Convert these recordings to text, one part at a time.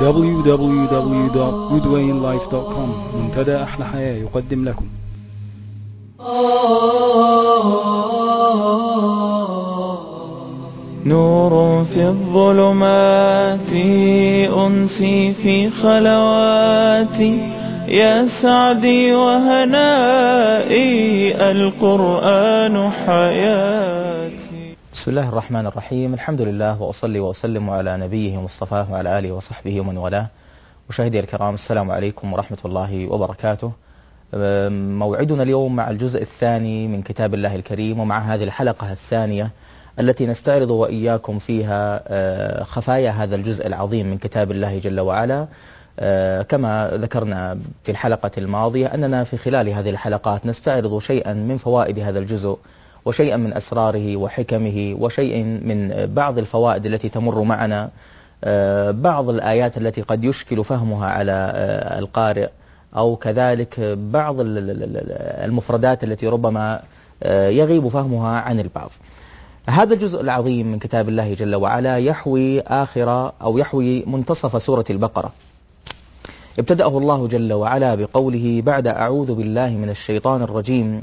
www.goodwayinlife.com منتدى أحلى حياة يقدم لكم نور في الظلمات أنسي في خلواتي يا سعدي وهنائي القرآن حياتي بسم الله الرحمن الرحيم الحمد لله وأصلي وأسلم على نبيه مصطفاه وعلى آله وصحبه ومن والاه مشاهدي الكرام السلام عليكم ورحمة الله وبركاته موعدنا اليوم مع الجزء الثاني من كتاب الله الكريم ومع هذه الحلقة الثانية التي نستعرض وإياكم فيها خفايا هذا الجزء العظيم من كتاب الله جل وعلا كما ذكرنا في الحلقة الماضية أننا في خلال هذه الحلقات نستعرض شيئا من فوائد هذا الجزء وشيئا من أسراره وحكمه وشيء من بعض الفوائد التي تمر معنا بعض الآيات التي قد يشكل فهمها على القارئ أو كذلك بعض المفردات التي ربما يغيب فهمها عن البعض. هذا الجزء العظيم من كتاب الله جل وعلا يحوي آخر أو يحوي منتصف سورة البقرة. ابتدأه الله جل وعلا بقوله بعد أعوذ بالله من الشيطان الرجيم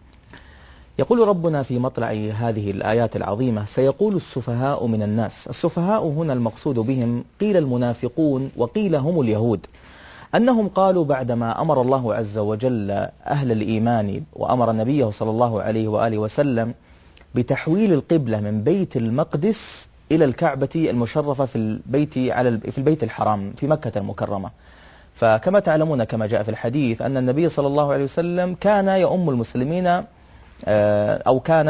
يقول ربنا في مطلع هذه الآيات العظيمة سيقول السفهاء من الناس. السفهاء هنا المقصود بهم قيل المنافقون وقيل هم اليهود. أنهم قالوا بعدما أمر الله عز وجل أهل الإيمان وأمر نبيه صلى الله عليه وآله وسلم بتحويل القبلة من بيت المقدس إلى الكعبة المشرفة في البيت على في البيت الحرام في مكة المكرمة. فكما تعلمون كما جاء في الحديث أن النبي صلى الله عليه وسلم كان يؤم المسلمين أو كان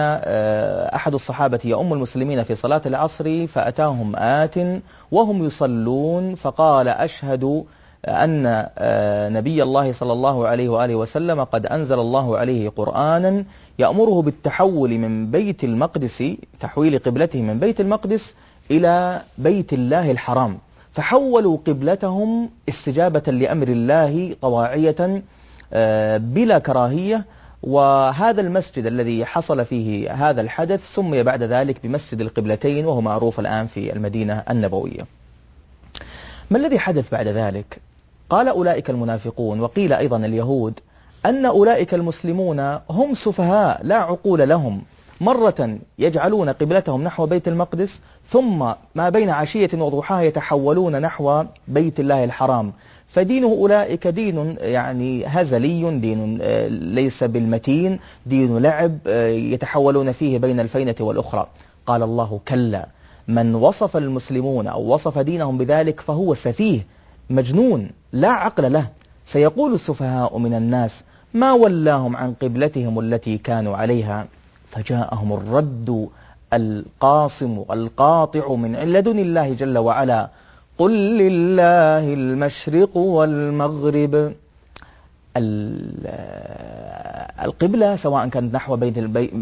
أحد الصحابة يؤم المسلمين في صلاة العصر فأتاهم آت وهم يصلون فقال أشهد أن نبي الله صلى الله عليه وآله وسلم قد أنزل الله عليه قرآنا يأمره بالتحول من بيت المقدس تحويل قبلته من بيت المقدس إلى بيت الله الحرام. فحولوا قبلتهم استجابة لأمر الله طواعية بلا كراهية وهذا المسجد الذي حصل فيه هذا الحدث سمي بعد ذلك بمسجد القبلتين وهو معروف الآن في المدينة النبوية. ما الذي حدث بعد ذلك؟ قال أولئك المنافقون وقيل أيضا اليهود أن أولئك المسلمون هم سفهاء لا عقول لهم. مرة يجعلون قبلتهم نحو بيت المقدس ثم ما بين عشية وضحاها يتحولون نحو بيت الله الحرام. فدين أولئك دين يعني هزلي دين ليس بالمتين دين لعب يتحولون فيه بين الفينة والأخرى. قال الله كلا من وصف المسلمون أو وصف دينهم بذلك فهو سفيه مجنون لا عقل له. سيقول السفهاء من الناس ما ولاهم عن قبلتهم التي كانوا عليها؟ فجاءهم الرد القاصم القاطع من لدن الله جل وعلا. قل لله المشرق والمغرب. القبلة سواء كانت نحو بيت,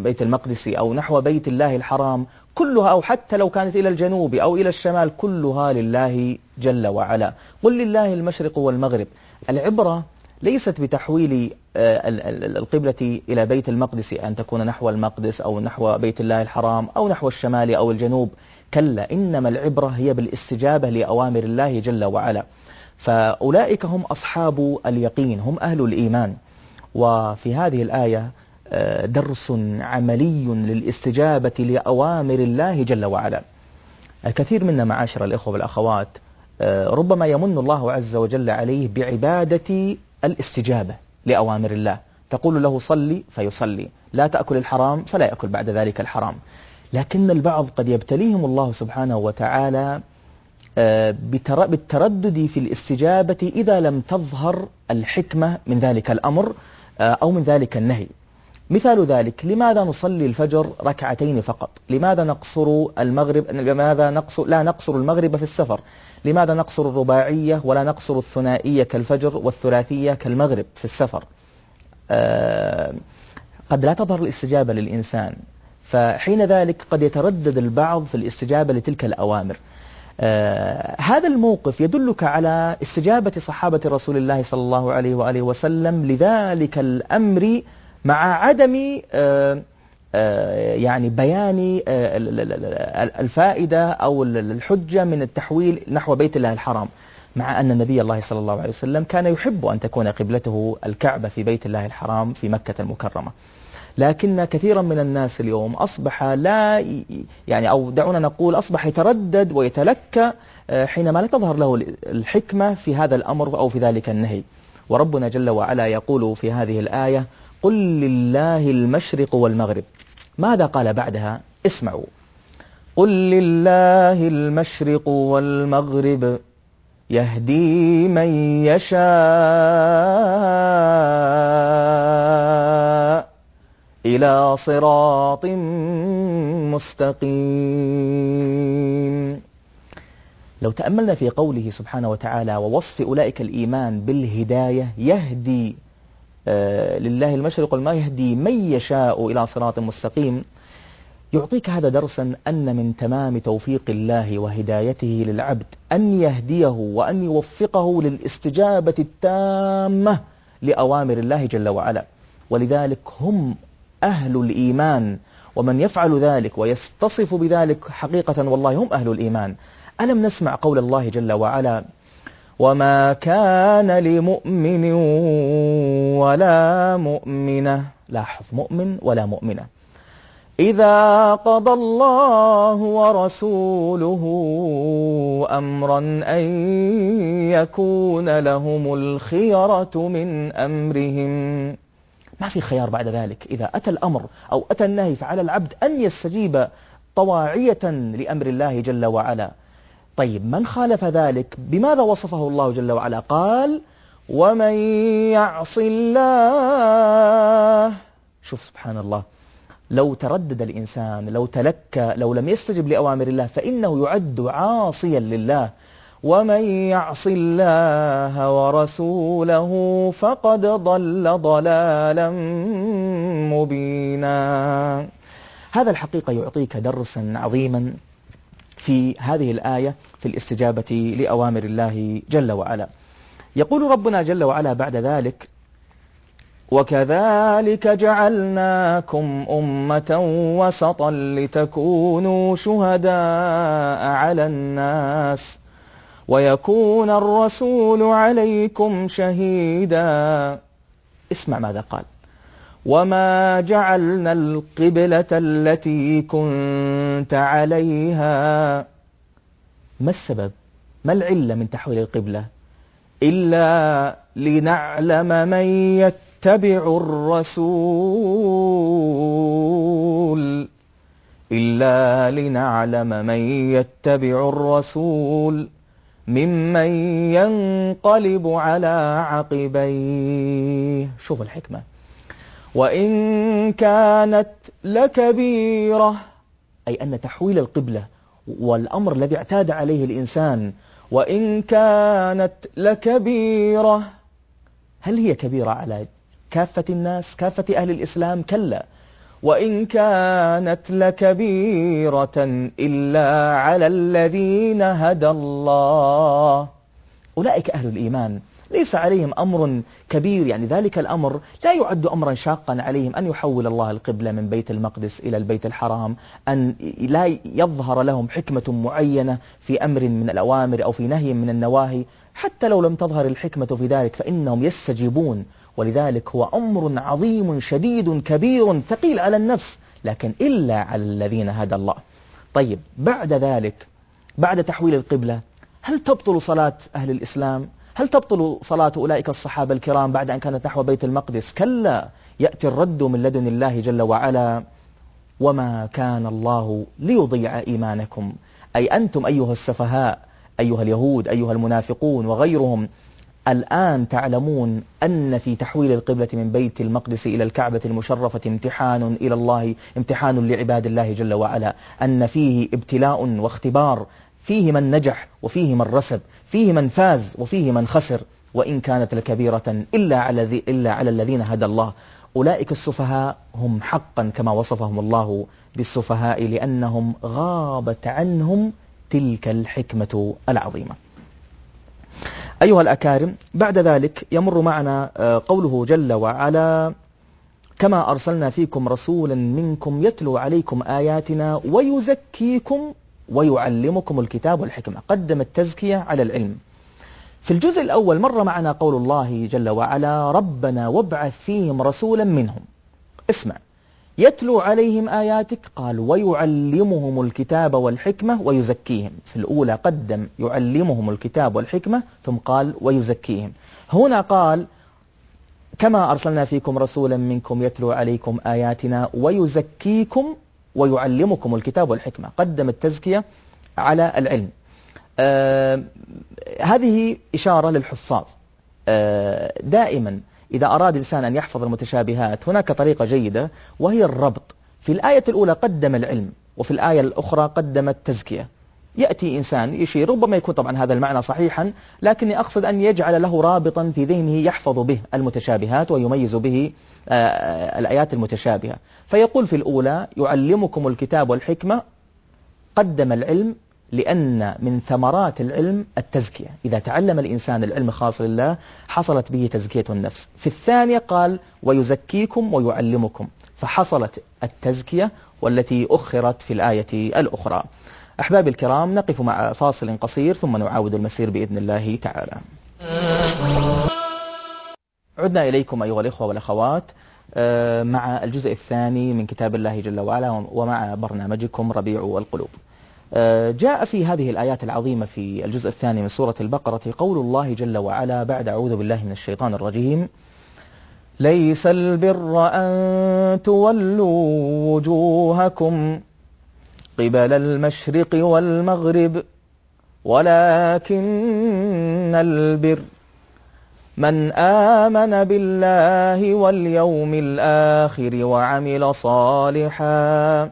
بيت المقدس أو نحو بيت الله الحرام كلها أو حتى لو كانت إلى الجنوب أو إلى الشمال كلها لله جل وعلا. قل لله المشرق والمغرب. العبرة ليست بتحويل القبلة إلى بيت المقدس أن تكون نحو المقدس أو نحو بيت الله الحرام أو نحو الشمال أو الجنوب. كلا إنما العبرة هي بالاستجابة لأوامر الله جل وعلا. فأولئك هم أصحاب اليقين هم أهل الإيمان. وفي هذه الآية درس عملي للاستجابة لأوامر الله جل وعلا. الكثير منا معاشر الإخوة والأخوات ربما يمن الله عز وجل عليه بعبادة الاستجابة لأوامر الله. تقول له صلي فيصلي لا تأكل الحرام فلا يأكل بعد ذلك الحرام. لكن البعض قد يبتليهم الله سبحانه وتعالى بالتردد في الاستجابة إذا لم تظهر الحكمة من ذلك الأمر أو من ذلك النهي. مثال ذلك لماذا نصلي الفجر ركعتين فقط؟ لماذا نقصر المغرب لماذا نقصر لا نقصر المغرب في السفر؟ لماذا نقصر الرباعية ولا نقصر الثنائية كالفجر والثلاثية كالمغرب في السفر؟ آه، قد لا تظهر الاستجابة للإنسان. فحين ذلك قد يتردد البعض في الاستجابة لتلك الأوامر. آه هذا الموقف يدلك على استجابة صحابة رسول الله صلى الله عليه وآله وسلم لذلك الأمر مع عدم آه آه يعني بيان الفائدة أو الحجة من التحويل نحو بيت الله الحرام مع أن النبي الله صلى الله عليه وسلم كان يحب أن تكون قبلته الكعبة في بيت الله الحرام في مكة المكرمة. لكن كثيرا من الناس اليوم أصبح لا يعني أو دعونا نقول أصبح يتردد ويتلكى حينما لا تظهر له الحكمة في هذا الأمر أو في ذلك النهي. وربنا جل وعلا يقول في هذه الآية قل لله المشرق والمغرب ماذا قال بعدها؟ اسمعوا. قل لله المشرق والمغرب يهدي من يشاء إلى صراط مستقيم. لو تأملنا في قوله سبحانه وتعالى ووصف أولئك الإيمان بالهداية يهدي آه لله المشرق والما يهدي من يشاء إلى صراط مستقيم. يعطيك هذا درسا أن من تمام توفيق الله وهدايته للعبد أن يهديه وأن يوفقه للاستجابة التامة لأوامر الله جل وعلا. ولذلك هم أهل الإيمان ومن يفعل ذلك ويستصف بذلك حقيقة والله هم أهل الإيمان. ألم نسمع قول الله جل وعلا؟ وما كان لمؤمن ولا مؤمنة لاحظ مؤمن ولا مؤمنة. إذا قضى الله ورسوله أمرا أن يكون لهم الخيرة من أمرهم. ما في خيار بعد ذلك. إذا أتى الأمر أو أتى النهي فعلى العبد أن يستجيب طواعية لأمر الله جل وعلا. طيب من خالف ذلك؟ بماذا وصفه الله جل وعلا؟ قال ومن يعص الله شوف سبحان الله لو تردد الإنسان لو تلكى لو لم يستجب لأوامر الله فإنه يعد عاصيا لله. ومن يعص الله ورسوله فقد ضل ضلالا مبينا. هذا الحقيقة يعطيك درسا عظيما في هذه الآية في الاستجابة لأوامر الله جل وعلا. يقول ربنا جل وعلا بعد ذلك وكذلك جعلناكم أمة وسطا لتكونوا شهداء على الناس ويكون الرسول عليكم شهيدا. اسمع ماذا قال. وما جعلنا القبلة التي كنت عليها. ما السبب؟ ما العلة من تحويل القبلة؟ إلا لنعلم من يتبع الرسول. إلا لنعلم من يتبع الرسول. ممن ينقلب على عقبيه. شوف الحكمة. وإن كانت لكبيرة أي أن تحويل القبلة والأمر الذي اعتاد عليه الإنسان وإن كانت لكبيرة هل هي كبيرة على كافة الناس كافة أهل الإسلام؟ كلا. وإن كانت لكبيرة إلا على الذين هدى الله. أولئك أهل الإيمان. ليس عليهم أمر كبير. يعني ذلك الأمر لا يعد أمرا شاقا عليهم أن يحول الله القبلة من بيت المقدس إلى البيت الحرام. أن لا يظهر لهم حكمة معينة في أمر من الأوامر أو في نهي من النواهي. حتى لو لم تظهر الحكمة في ذلك فإنهم يستجيبون. ولذلك هو أمر عظيم شديد كبير ثقيل على النفس لكن إلا على الذين هدى الله. طيب بعد ذلك بعد تحويل القبلة هل تبطل صلاة أهل الإسلام؟ هل تبطل صلاة أولئك الصحابة الكرام بعد أن كانت نحو بيت المقدس؟ كلا يأتي الرد من لدن الله جل وعلا وما كان الله ليضيع إيمانكم. أي أنتم أيها السفهاء أيها اليهود أيها المنافقون وغيرهم الآن تعلمون أن في تحويل القبلة من بيت المقدس إلى الكعبة المشرفة امتحان إلى الله امتحان لعباد الله جل وعلا أن فيه ابتلاء واختبار فيه من نجح وفيه من رسب فيه من فاز وفيه من خسر وإن كانت لكبيرة إلا على, ذي إلا على الذين هدى الله. أولئك السفهاء هم حقا كما وصفهم الله بالسفهاء لأنهم غابت عنهم تلك الحكمة العظيمة. أيها الأكارم بعد ذلك يمر معنا آه، قوله جل وعلا كما أرسلنا فيكم رسولا منكم يتلو عليكم آياتنا ويزكيكم ويعلمكم الكتاب والحكمة. قدم التزكية على العلم. في الجزء الأول مر معنا قول الله جل وعلا ربنا وابعث فيهم رسولا منهم. اسمع. يتلو عليهم آياتك؟ قال ويعلمهم الكتاب والحكمة ويزكيهم. في الأولى قدم يعلمهم الكتاب والحكمة ثم قال ويزكيهم. هنا قال كما أرسلنا فيكم رسولا منكم يتلو عليكم آياتنا ويزكيكم ويعلمكم الكتاب والحكمة. قدم التزكية على العلم. آه هذه إشارة للحفاظ. آه دائما إذا أراد الإنسان أن يحفظ المتشابهات هناك طريقة جيدة وهي الربط. في الآية الأولى قدم العلم وفي الآية الأخرى قدم التزكية. يأتي إنسان يشير ربما يكون طبعا هذا المعنى صحيحا لكني أقصد أن يجعل له رابطا في ذهنه يحفظ به المتشابهات ويميز به آه، الآيات المتشابهة. فيقول في الأولى يعلمكم الكتاب والحكمة قدم العلم لأن من ثمرات العلم التزكية. إذا تعلم الإنسان العلم خاص لله حصلت به تزكية النفس. في الثانية قال ويزكيكم ويعلمكم فحصلت التزكية والتي أخرت في الآية الأخرى. أحبابي الكرام نقف مع فاصل قصير ثم نعاود المسير بإذن الله تعالى. عدنا إليكم أيها الإخوة والأخوات آه، مع الجزء الثاني من كتاب الله جل وعلا ومع برنامجكم ربيع القلوب. جاء في هذه الآيات العظيمة في الجزء الثاني من سورة البقرة قول الله جل وعلا بعد أعوذ بالله من الشيطان الرجيم. ليس البر أن تولوا وجوهكم قبل المشرق والمغرب ولكن البر. من آمن بالله واليوم الآخر وعمل صالحا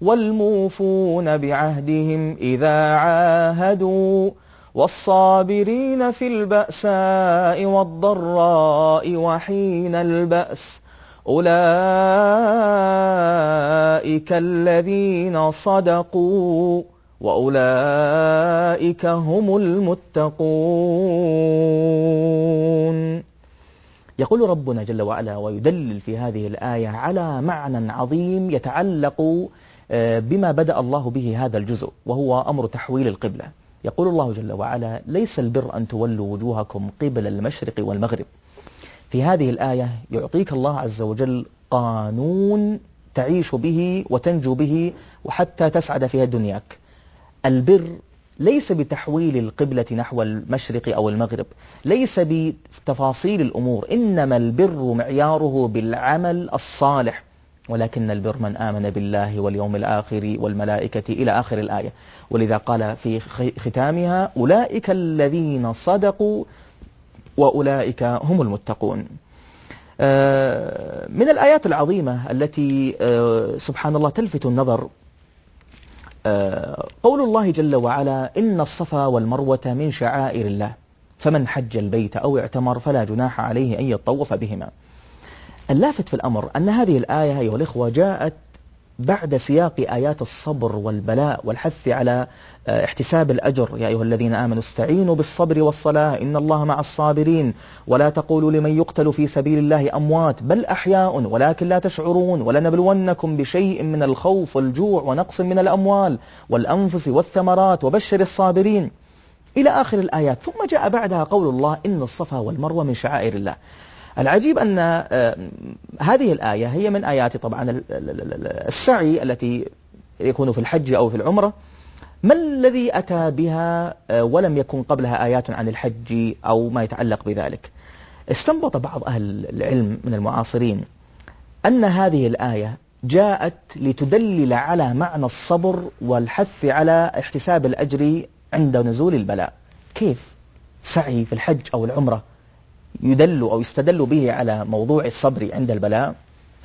والموفون بعهدهم إذا عاهدوا والصابرين في البأساء والضراء وحين البأس أولئك الذين صدقوا وأولئك هم المتقون. يقول ربنا جل وعلا ويدلل في هذه الآية على معنى عظيم يتعلق بما بدأ الله به هذا الجزء وهو أمر تحويل القبلة. يقول الله جل وعلا ليس البر أن تولوا وجوهكم قبل المشرق والمغرب. في هذه الآية يعطيك الله عز وجل قانون تعيش به وتنجو به وحتى تسعد فيها دنياك. البر ليس بتحويل القبلة نحو المشرق أو المغرب ليس بتفاصيل الأمور إنما البر معياره بالعمل الصالح. ولكن البر من آمن بالله واليوم الآخر والملائكة إلى آخر الآية. ولذا قال في ختامها أولئك الذين صدقوا وأولئك هم المتقون. آه، من الآيات العظيمة التي آه، سبحان الله تلفت النظر آه، قول الله جل وعلا إن الصفا والمروة من شعائر الله فمن حج البيت أو اعتمر فلا جناح عليه أن يطوف بهما. اللافت في الأمر أن هذه الآية أيها الإخوة جاءت بعد سياق آيات الصبر والبلاء والحث على آه، احتساب الأجر. يا أيها الذين آمنوا استعينوا بالصبر والصلاة إن الله مع الصابرين. ولا تقولوا لمن يقتل في سبيل الله أموات بل أحياء ولكن لا تشعرون. ولنبلونكم بشيء من الخوف والجوع ونقص من الأموال والأنفس والثمرات. وبشر الصابرين. إلى آخر الآيات. ثم جاء بعدها قول الله إن الصفا والمروة من شعائر الله. العجيب أن آه، هذه الآية هي من آيات طبعا السعي التي يكون في الحج أو في العمرة. ما الذي أتى بها آه، ولم يكن قبلها آيات عن الحج أو ما يتعلق بذلك؟ استنبط بعض أهل العلم من المعاصرين أن هذه الآية جاءت لتدلل على معنى الصبر والحث على احتساب الأجر عند نزول البلاء. كيف؟ سعي في الحج أو العمرة. يدل أو يستدل به على موضوع الصبر عند البلاء.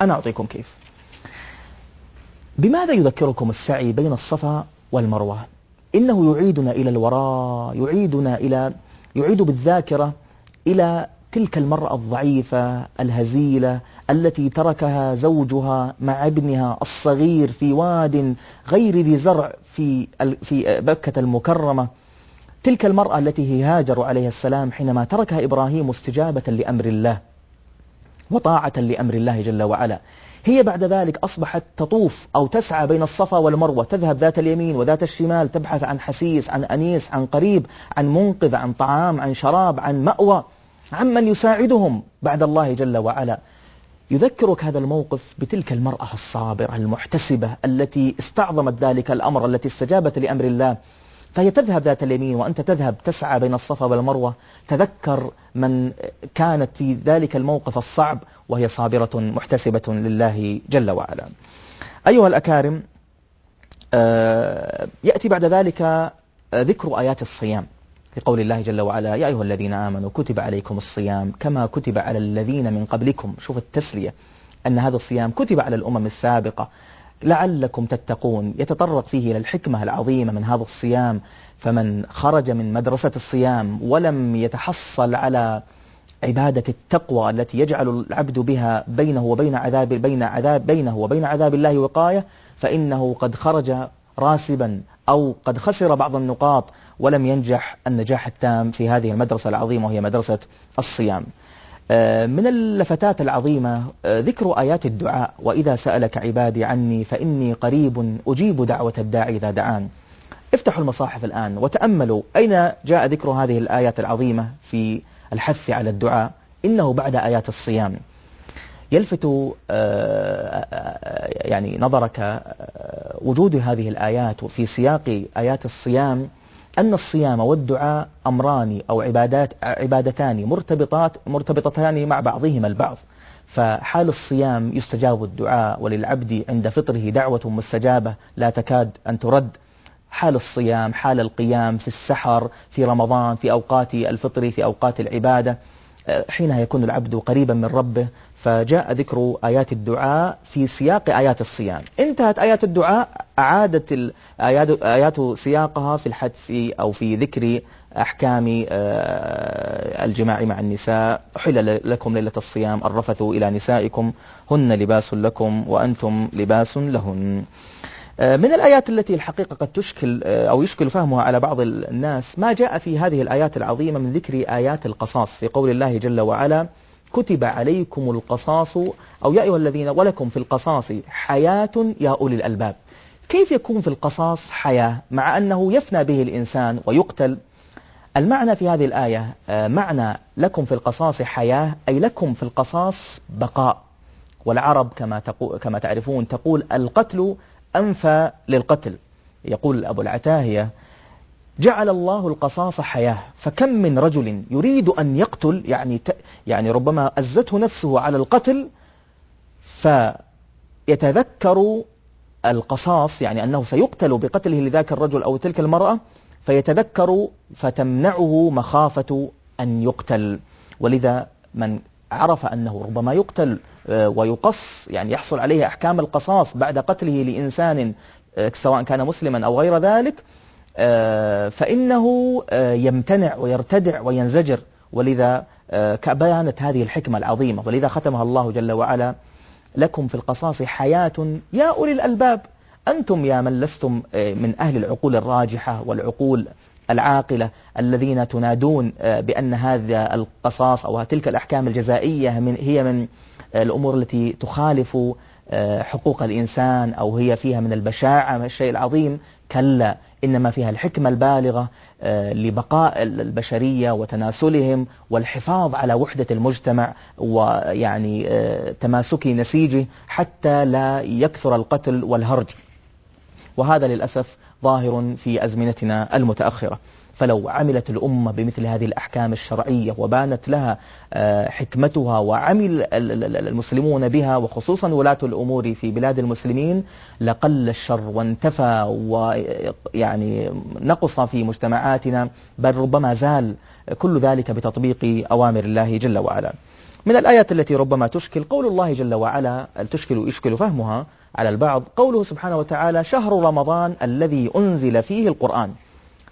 أنا أعطيكم كيف. بماذا يذكركم السعي بين الصفا والمروة؟ إنه يعيدنا إلى الوراء يعيدنا إلى يعيد بالذاكرة إلى تلك المرأة الضعيفة الهزيلة التي تركها زوجها مع ابنها الصغير في واد غير ذي زرع في في مكة المكرمة. تلك المرأة التي هي هاجر عليه السلام حينما تركها إبراهيم استجابة لأمر الله وطاعة لأمر الله جل وعلا. هي بعد ذلك أصبحت تطوف أو تسعى بين الصفا والمروة تذهب ذات اليمين وذات الشمال تبحث عن حسيس عن أنيس عن قريب عن منقذ عن طعام عن شراب عن مأوى عمن يساعدهم بعد الله جل وعلا. يذكرك هذا الموقف بتلك المرأة الصابرة المحتسبة التي استعظمت ذلك الأمر التي استجابت لأمر الله. فهي تذهب ذات اليمين وأنت تذهب تسعى بين الصفا والمروة. تذكر من كانت في ذلك الموقف الصعب وهي صابرة محتسبة لله جل وعلا. أيها الأكارم آه، يأتي بعد ذلك ذكر آيات الصيام لقول الله جل وعلا يا أيها الذين آمنوا كتب عليكم الصيام كما كتب على الذين من قبلكم. شوف التسلية أن هذا الصيام كتب على الأمم السابقة. لعلكم تتقون. يتطرق فيه إلى الحكمة العظيمة من هذا الصيام. فمن خرج من مدرسة الصيام ولم يتحصل على عبادة التقوى التي يجعل العبد بها بينه وبين عذاب بين عذاب بينه وبين عذاب الله وقاية فإنه قد خرج راسبا أو قد خسر بعض النقاط ولم ينجح النجاح التام في هذه المدرسة العظيمة وهي مدرسة الصيام. من اللفتات العظيمة آه، ذكر آيات الدعاء وإذا سألك عبادي عني فإني قريب أجيب دعوة الداعي إذا دعان. افتحوا المصاحف الآن وتأملوا أين جاء ذكر هذه الآيات العظيمة في الحث على الدعاء؟ إنه بعد آيات الصيام. يلفت آه، يعني نظرك وجود هذه الآيات في سياق آيات الصيام أن الصيام والدعاء أمران أو عبادات عبادتان مرتبطات مرتبطتان مع بعضهما البعض. فحال الصيام يستجاب الدعاء وللعبد عند فطره دعوة مستجابة لا تكاد أن ترد. حال الصيام حال القيام في السحر في رمضان في أوقات الفطر في أوقات العبادة. حينها يكون العبد قريبا من ربه فجاء ذكر آيات الدعاء في سياق آيات الصيام. انتهت آيات الدعاء أعادت آيات سياقها في الحث أو في ذكر أحكام آه، الجماع مع النساء. حل لكم ليلة الصيام الرفث إلى نسائكم هن لباس لكم وأنتم لباس لهن. من الآيات التي الحقيقة قد تشكل آه، أو يشكل فهمها على بعض الناس ما جاء في هذه الآيات العظيمة من ذكر آيات القصاص في قول الله جل وعلا كتب عليكم القصاص أو يا أيها الذين ولكم في القصاص حياة يا أولي الألباب. كيف يكون في القصاص حياة؟ مع أنه يفنى به الإنسان ويقتل. المعنى في هذه الآية آه، معنى لكم في القصاص حياة أي لكم في القصاص بقاء. والعرب كما, كما تعرفون تقول القتل أنفى للقتل. يقول أبو العتاهية جعل الله القصاص حياة فكم من رجل يريد أن يقتل يعني يعني ربما أزته نفسه على القتل فيتذكر القصاص يعني أنه سيقتل بقتله لذاك الرجل أو تلك المرأة فيتذكر فتمنعه مخافة أن يقتل. ولذا من عرف أنه ربما يقتل ويقص يعني يحصل عليه أحكام القصاص بعد قتله لإنسان آه، سواء كان مسلما أو غير ذلك آه، فإنه يمتنع ويرتدع وينزجر. ولذا بيانت هذه الحكمة العظيمة. ولذا ختمها الله جل وعلا لكم في القصاص حياة يا أولي الألباب. أنتم يا من لستم من أهل العقول الراجحة والعقول العاقلة الذين تنادون بأن هذا القصاص أو تلك الأحكام الجزائية من هي من الأمور التي تخالف آه، حقوق الإنسان أو هي فيها من البشاعة الشيء العظيم. كلا إنما فيها الحكمة البالغة آه، لبقاء البشرية وتناسلهم والحفاظ على وحدة المجتمع ويعني آه، تماسك نسيجه حتى لا يكثر القتل والهرج. وهذا للأسف ظاهر في أزمنتنا المتأخرة. فلو عملت الأمة بمثل هذه الأحكام الشرعية وبانت لها آه، حكمتها وعمل المسلمون بها وخصوصا ولاة الأمور في بلاد المسلمين لقل الشر وانتفى ويعني نقص في مجتمعاتنا بل ربما زال كل ذلك بتطبيق أوامر الله جل وعلا. من الآيات التي ربما تشكل قول الله جل وعلا تشكل يشكل فهمها على البعض قوله سبحانه وتعالى شهر رمضان الذي أنزل فيه القرآن.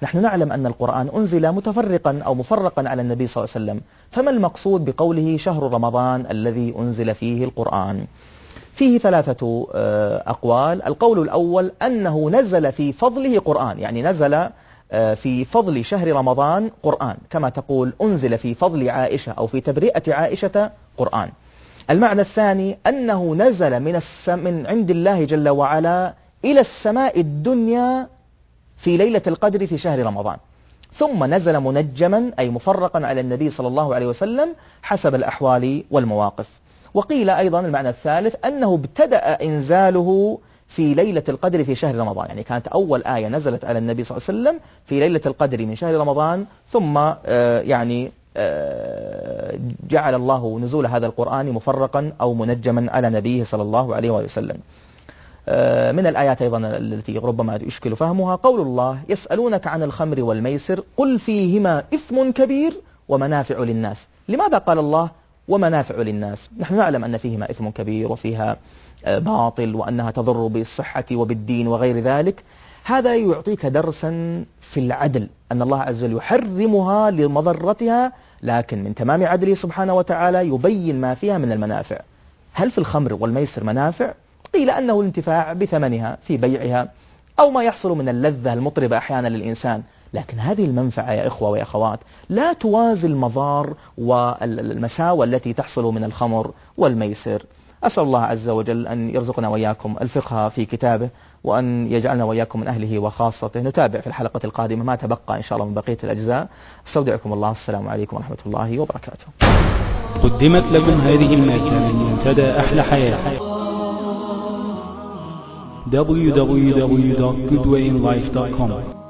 نحن نعلم أن القرآن أنزل متفرقا أو مفرقا على النبي صلى الله عليه وسلم. فما المقصود بقوله شهر رمضان الذي أنزل فيه القرآن؟ فيه ثلاثة آه، أقوال. القول الأول أنه نزل في فضله قرآن يعني نزل آه، في فضل شهر رمضان قرآن. كما تقول أنزل في فضل عائشة أو في تبرئة عائشة قرآن. المعنى الثاني أنه نزل من, السم من عند الله جل وعلا إلى السماء الدنيا في ليلة القدر في شهر رمضان. ثم نزل منجما أي مفرقا على النبي صلى الله عليه وسلم حسب الأحوال والمواقف. وقيل أيضا المعنى الثالث أنه ابتدأ إنزاله في ليلة القدر في شهر رمضان. يعني كانت أول آية نزلت على النبي صلى الله عليه وسلم في ليلة القدر من شهر رمضان ثم آه، يعني آه، جعل الله نزول هذا القرآن مفرقا أو منجما على نبيه صلى الله عليه وسلم. من الآيات أيضا التي ربما يشكل فهمها قول الله يسألونك عن الخمر والميسر قل فيهما إثم كبير ومنافع للناس. لماذا قال الله ومنافع للناس؟ نحن نعلم أن فيهما إثم كبير وفيها آه، باطل وأنها تضر بالصحة وبالدين وغير ذلك. هذا يعطيك درسا في العدل أن الله عز وجل يحرمها لمضرتها لكن من تمام عدله سبحانه وتعالى يبين ما فيها من المنافع. هل في الخمر والميسر منافع؟ قيل أنه الانتفاع بثمنها في بيعها أو ما يحصل من اللذة المطربة أحيانا للإنسان. لكن هذه المنفعة يا إخوة ويا أخوات لا توازي المضار والمساوى التي تحصل من الخمر والميسر. أسأل الله عز وجل أن يرزقنا وإياكم الفقه في كتابه وأن يجعلنا وإياكم من أهله وخاصته. نتابع في الحلقة القادمة ما تبقى إن شاء الله من بقية الأجزاء. أستودعكم الله. السلام عليكم ورحمة الله وبركاته. قدمت لكم هذه المادة من منتدى أحلى حياة. www.goodwayinlife.com